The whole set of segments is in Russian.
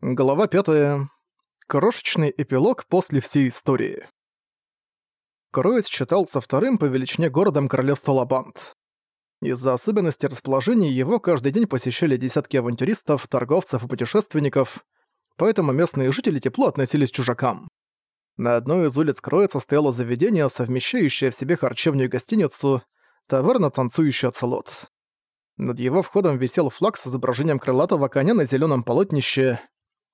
Глава 5. Крошечный эпилог после всей истории. Кроиц считался вторым по величине городом королевства Лабант. Из-за особенностей расположения его каждый день посещали десятки авантюристов, торговцев и путешественников, поэтому местные жители тепло относились к чужакам. На одной из улиц Кроица стояло заведение, совмещающее в себе харчевню и гостиницу, таверна «Танцующий оцелот». Над его входом висел флаг с изображением крылатого коня на зеленом полотнище,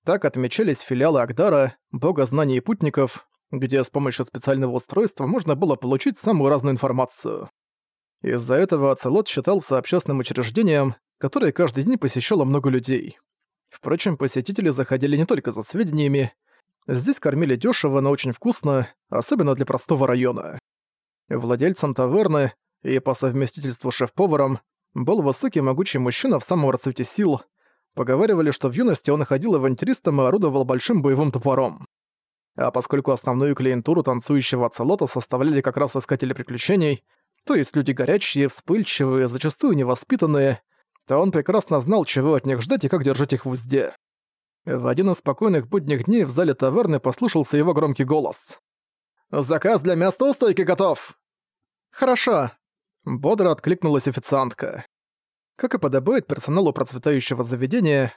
так отмечались филиалы Агдара, бога знаний и путников, где с помощью специального устройства можно было получить самую разную информацию. Из-за этого Ацелот считался общественным учреждением, которое каждый день посещало много людей. Впрочем, посетители заходили не только за сведениями. Здесь кормили дешево, но очень вкусно, особенно для простого района. Владельцем таверны и по совместительству шеф-поваром был высокий могучий мужчина в самом расцвете сил – Поговаривали, что в юности он ходил авантюристом и орудовал большим боевым топором. А поскольку основную клиентуру танцующего оцелота составляли как раз искатели приключений, то есть люди горячие, вспыльчивые, зачастую невоспитанные, то он прекрасно знал, чего от них ждать и как держать их в узде. В один из спокойных будних дней в зале таверны послушался его громкий голос. «Заказ для места у стойки готов!» «Хорошо!» — бодро откликнулась официантка. Как и подобает персоналу процветающего заведения,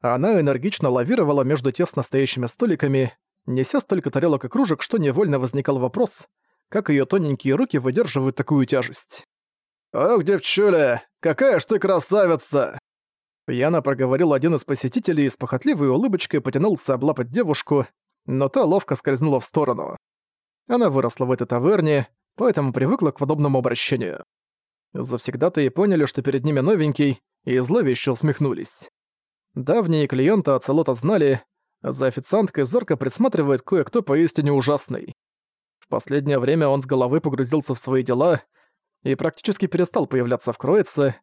она энергично лавировала между тесно стоящими столиками, неся столько тарелок и кружек, что невольно возникал вопрос, как ее тоненькие руки выдерживают такую тяжесть. «Ох, девчуля, какая ж ты красавица!» Пьяно проговорил один из посетителей и с похотливой улыбочкой потянулся облапать девушку, но та ловко скользнула в сторону. Она выросла в этой таверне, поэтому привыкла к подобному обращению. Завсегда-то и поняли, что перед ними новенький, и зловеще усмехнулись. Давние клиенты Ацелота знали, за официанткой зорко присматривает кое-кто поистине ужасный. В последнее время он с головы погрузился в свои дела и практически перестал появляться в Кроице,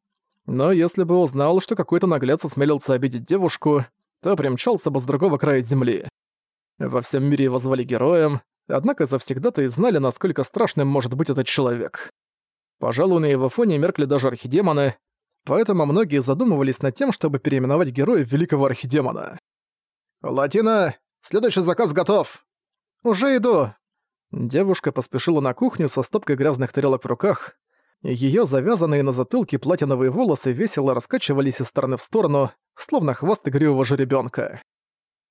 но если бы узнал, что какой-то наглец осмелился обидеть девушку, то примчался бы с другого края земли. Во всем мире его звали героем, однако завсегда-то и знали, насколько страшным может быть этот человек. Пожалуй, на его фоне меркли даже архидемоны, поэтому многие задумывались над тем, чтобы переименовать героя великого архидемона. «Латина, следующий заказ готов!» «Уже иду!» Девушка поспешила на кухню со стопкой грязных тарелок в руках. Её завязанные на затылке платиновые волосы весело раскачивались из стороны в сторону, словно хвост игривого жеребёнка.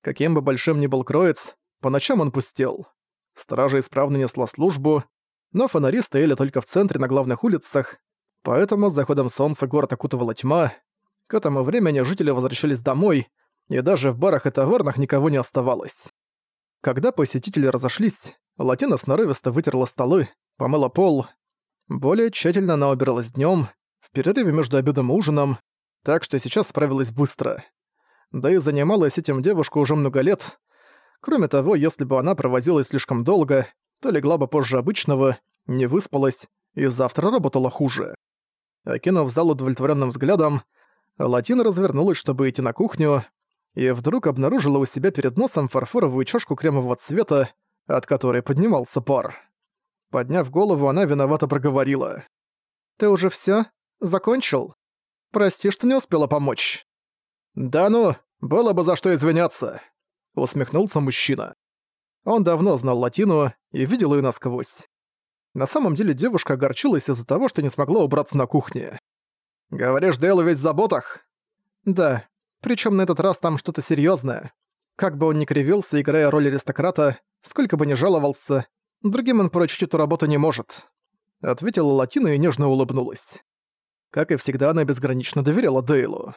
Каким бы большим ни был кроец, по ночам он пустел. Стража исправно несла службу, но фонари стояли только в центре на главных улицах, поэтому с заходом солнца город окутывала тьма. К этому времени жители возвращались домой, и даже в барах и тавернах никого не оставалось. Когда посетители разошлись, Латина сноровисто вытерла столы, помыла пол. Более тщательно она убиралась днём, в перерыве между обедом и ужином, так что сейчас справилась быстро. Да и занималась этим девушка уже много лет. Кроме того, если бы она провозилась слишком долго, то легла бы позже обычного, не выспалась и завтра работала хуже. Окинув зал удовлетворенным взглядом, Латина развернулась, чтобы идти на кухню, и вдруг обнаружила у себя перед носом фарфоровую чашку кремового цвета, от которой поднимался пар. Подняв голову, она виновато проговорила. «Ты уже всё? Закончил? Прости, что не успела помочь». «Да ну, было бы за что извиняться», — усмехнулся мужчина. Он давно знал Латину и видел её насквозь. На самом деле девушка огорчилась из-за того, что не смогла убраться на кухне. «Говоришь, Дейл весь в заботах?» «Да. Причём на этот раз там что-то серьёзное. Как бы он ни кривился, играя роль аристократа, сколько бы ни жаловался, другим он поручить эту работу не может», — ответила Латина и нежно улыбнулась. Как и всегда, она безгранично доверяла Дейлу.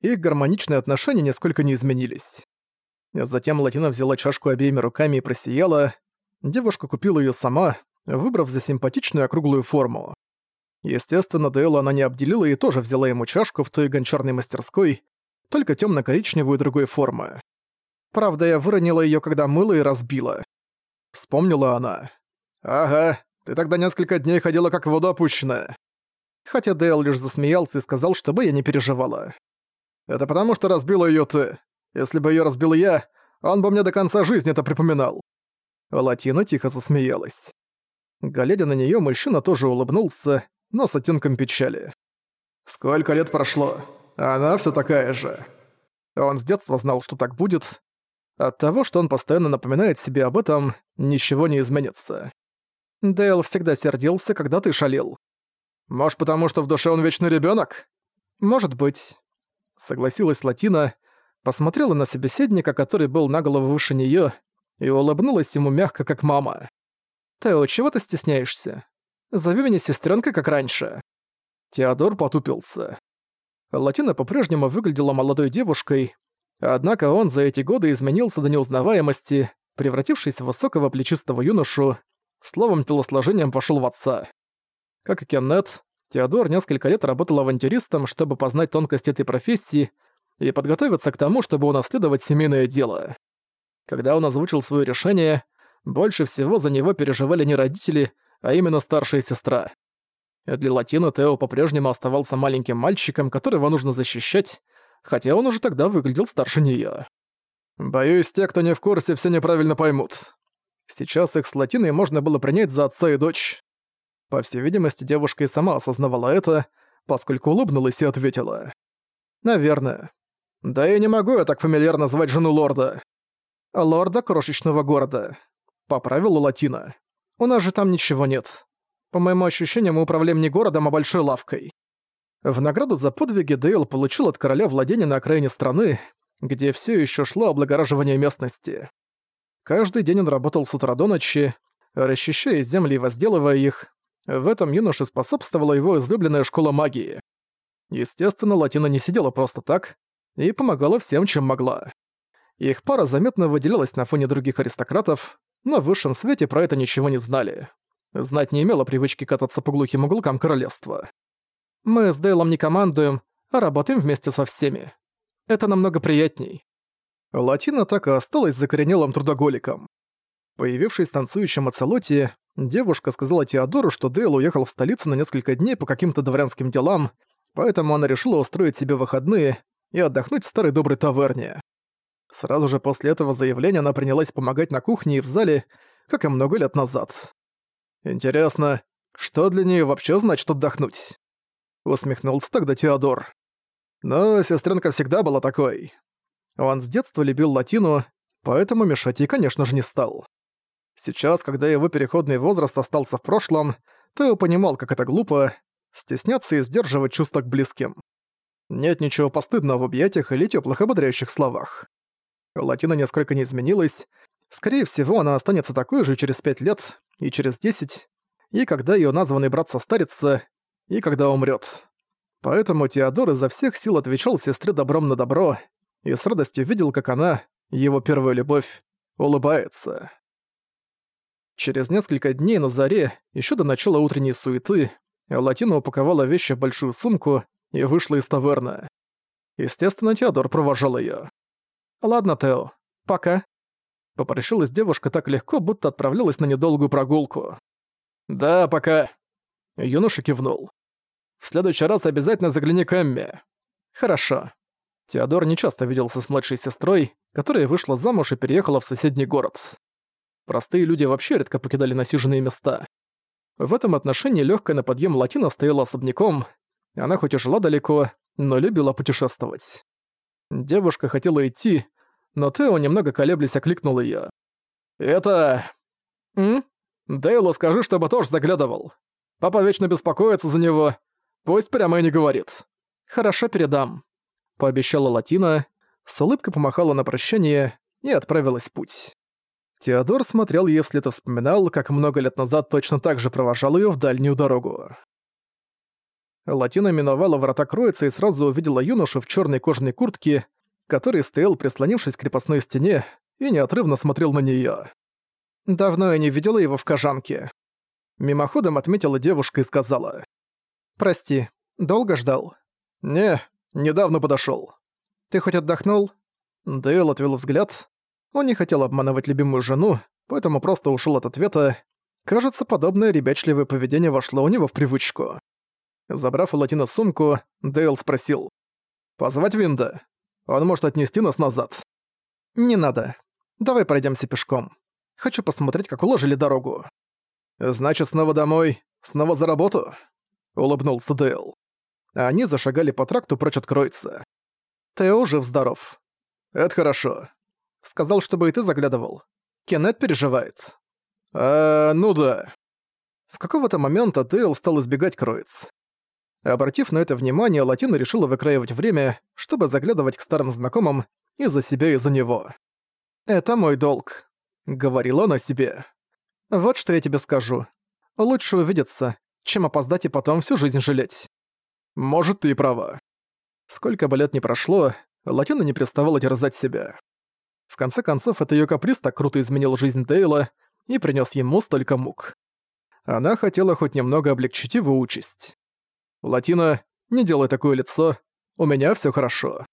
Их гармоничные отношения нисколько не изменились. Затем Латина взяла чашку обеими руками и просияла. Девушка купила её сама, выбрав за симпатичную округлую форму. Естественно, Дейла она не обделила и тоже взяла ему чашку в той гончарной мастерской, только тёмно-коричневую другой формы. Правда, я выронила её, когда мыла и разбила. Вспомнила она. «Ага, ты тогда несколько дней ходила как в воду опущенная». Хотя Дейл лишь засмеялся и сказал, чтобы я не переживала. «Это потому, что разбила её ты. Если бы её разбил я, он бы мне до конца жизни это припоминал». Латина тихо засмеялась. Глядя на неё, мужчина тоже улыбнулся, но с оттенком печали. «Сколько лет прошло? Она всё такая же». Он с детства знал, что так будет. От того, что он постоянно напоминает себе об этом, ничего не изменится. Дейл всегда сердился, когда ты шалил. Может, потому что в душе он вечный ребенок? Может быть. Согласилась Латина, посмотрела на собеседника, который был на голову выше нее, и улыбнулась ему мягко, как мама. «Тео, чего ты стесняешься? Зови меня сестренкой, как раньше». Теодор потупился. Латина по-прежнему выглядела молодой девушкой, однако он за эти годы изменился до неузнаваемости, превратившись в высокого плечистого юношу, словом, телосложением пошел в отца. Как и Кеннет, Теодор несколько лет работал авантюристом, чтобы познать тонкости этой профессии и подготовиться к тому, чтобы унаследовать семейное дело. Когда он озвучил свое решение, больше всего за него переживали не родители, а именно старшая сестра. Для Латина Тео по-прежнему оставался маленьким мальчиком, которого нужно защищать, хотя он уже тогда выглядел старше неё. «Боюсь, те, кто не в курсе, все неправильно поймут. Сейчас их с Латиной можно было принять за отца и дочь. По всей видимости, девушка и сама осознавала это, поскольку улыбнулась и ответила. «Наверное. Да я не могу я так фамильярно звать жену лорда. Лорда крошечного города. Поправила Латина. У нас же там ничего нет. По моему ощущению, мы управляем не городом, а большой лавкой. В награду за подвиги Дейл получил от короля владение на окраине страны, где все еще шло облагораживание местности. Каждый день он работал с утра до ночи, расчищая земли и возделывая их. В этом юноше способствовала его излюбленная школа магии. Естественно, Латина не сидела просто так и помогала всем, чем могла. Их пара заметно выделялась на фоне других аристократов, но в высшем свете про это ничего не знали. Знать не имела привычки кататься по глухим уголкам королевства. Мы с Дейлом не командуем, а работаем вместе со всеми. Это намного приятней. Латина так и осталась закоренелым трудоголиком. Появившись в танцующем оцелоте, девушка сказала Теодору, что Дейл уехал в столицу на несколько дней по каким-то дворянским делам, поэтому она решила устроить себе выходные и отдохнуть в старой доброй таверне. Сразу же после этого заявления она принялась помогать на кухне и в зале, как и много лет назад. Интересно, что для нее вообще значит отдохнуть? Усмехнулся тогда Теодор. Но сестренка всегда была такой. Он с детства любил латину, поэтому мешать ей, конечно же, не стал. Сейчас, когда его переходный возраст остался в прошлом, Тео понимал, как это глупо, стесняться и сдерживать чувства к близким. Нет ничего постыдного в объятиях или теплых ободряющих словах. Латина несколько не изменилась. Скорее всего, она останется такой же через пять лет, и через десять, и когда её названный брат состарится, и когда умрёт. Поэтому Теодор изо всех сил отвечал сестре добром на добро и с радостью видел, как она, его первая любовь, улыбается. Через несколько дней на заре, ещё до начала утренней суеты, Латина упаковала вещи в большую сумку и вышла из таверны. Естественно, Теодор провожал её. «Ладно, Тео, пока», Попрощалась девушка так легко, будто отправлялась на недолгую прогулку. «Да, пока». Юноша кивнул. «В следующий раз обязательно загляни к Эмме». «Хорошо». Теодор нечасто виделся с младшей сестрой, которая вышла замуж и переехала в соседний город. Простые люди вообще редко покидали насиженные места. В этом отношении легкая на подъем Латина стояла особняком. Она хоть и жила далеко, но любила путешествовать. Девушка хотела идти, но Тео, немного колеблясь, окликнул её. «Это... М? Дейлу скажи, чтобы тоже заглядывал. Папа вечно беспокоится за него. Пусть прямо и не говорит». «Хорошо, передам», — пообещала Латина, с улыбкой помахала на прощание и отправилась в путь. Теодор смотрел ей вслед и вспоминал, как много лет назад точно так же провожал её в дальнюю дорогу. Латина миновала врата Кроица и сразу увидела юношу в чёрной кожаной куртке, который стоял, прислонившись к крепостной стене, и неотрывно смотрел на неё. Давно я не видела его в кожанке. Мимоходом отметила девушка и сказала. «Прости, долго ждал?» «Не, недавно подошёл». «Ты хоть отдохнул?» Дейл отвел взгляд. Он не хотел обманывать любимую жену, поэтому просто ушёл от ответа. Кажется, подобное ребячливое поведение вошло у него в привычку. Забрав у Латина сумку, Дейл спросил. «Позвать Винда?» Он может отнести нас назад». «Не надо. Давай пройдемся пешком. Хочу посмотреть, как уложили дорогу». «Значит, снова домой? Снова за работу?» — улыбнулся Дейл. Они зашагали по тракту прочь от Кройца. «Тео жив-здоров. Это хорошо. Сказал, чтобы и ты заглядывал. Кеннет переживает. А, ну да. С какого-то момента Дейл стал избегать Кроиц. Обратив на это внимание, Латина решила выкраивать время, чтобы заглядывать к старым знакомым и за себя, и за него. «Это мой долг», — говорила она себе. «Вот что я тебе скажу. Лучше увидеться, чем опоздать и потом всю жизнь жалеть». «Может, ты и права». Сколько бы лет ни прошло, Латина не переставала терзать себя. В конце концов, это её каприз так круто изменил жизнь Дейла и принёс ему столько мук. Она хотела хоть немного облегчить его участь. «Латина, не делай такое лицо, у меня всё хорошо».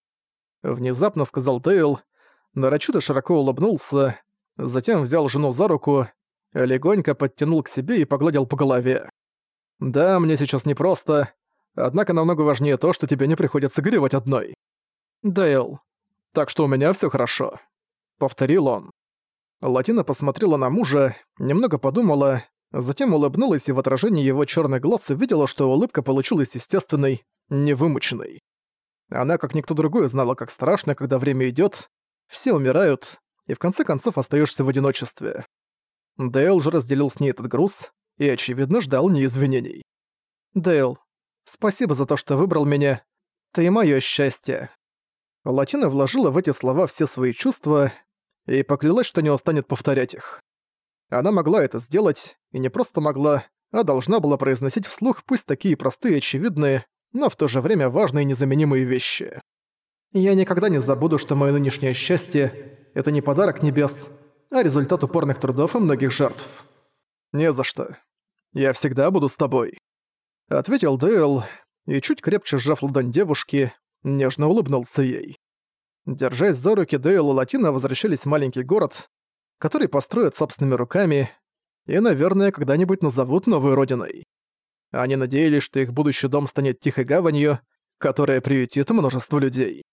Внезапно сказал Дейл, нарочито широко улыбнулся, затем взял жену за руку, легонько подтянул к себе и погладил по голове. «Да, мне сейчас непросто, однако намного важнее то, что тебе не приходится горевать одной». «Дейл, так что у меня всё хорошо». — повторил он. Латина посмотрела на мужа, немного подумала, затем улыбнулась и в отражении его черных глаз увидела, что улыбка получилась естественной, невымученной. Она, как никто другой, знала, как страшно, когда время идет, все умирают, и в конце концов остаешься в одиночестве. Дейл же разделил с ней этот груз и, очевидно, ждал не извинений. «Дейл, спасибо за то, что выбрал меня. Ты моё счастье». Латина вложила в эти слова все свои чувства, и поклялась, что не устанет повторять их. Она могла это сделать, и не просто могла, а должна была произносить вслух пусть такие простые очевидные, но в то же время важные и незаменимые вещи. «Я никогда не забуду, что мое нынешнее счастье — это не подарок небес, а результат упорных трудов и многих жертв. Не за что. Я всегда буду с тобой», — ответил Дейл, и чуть крепче сжав ладонь девушки, нежно улыбнулся ей. Держась за руки, Дейл и Латина возвращались в маленький город, который построят собственными руками и, наверное, когда-нибудь назовут новой родиной. Они надеялись, что их будущий дом станет тихой гаванью, которая приютит множество людей.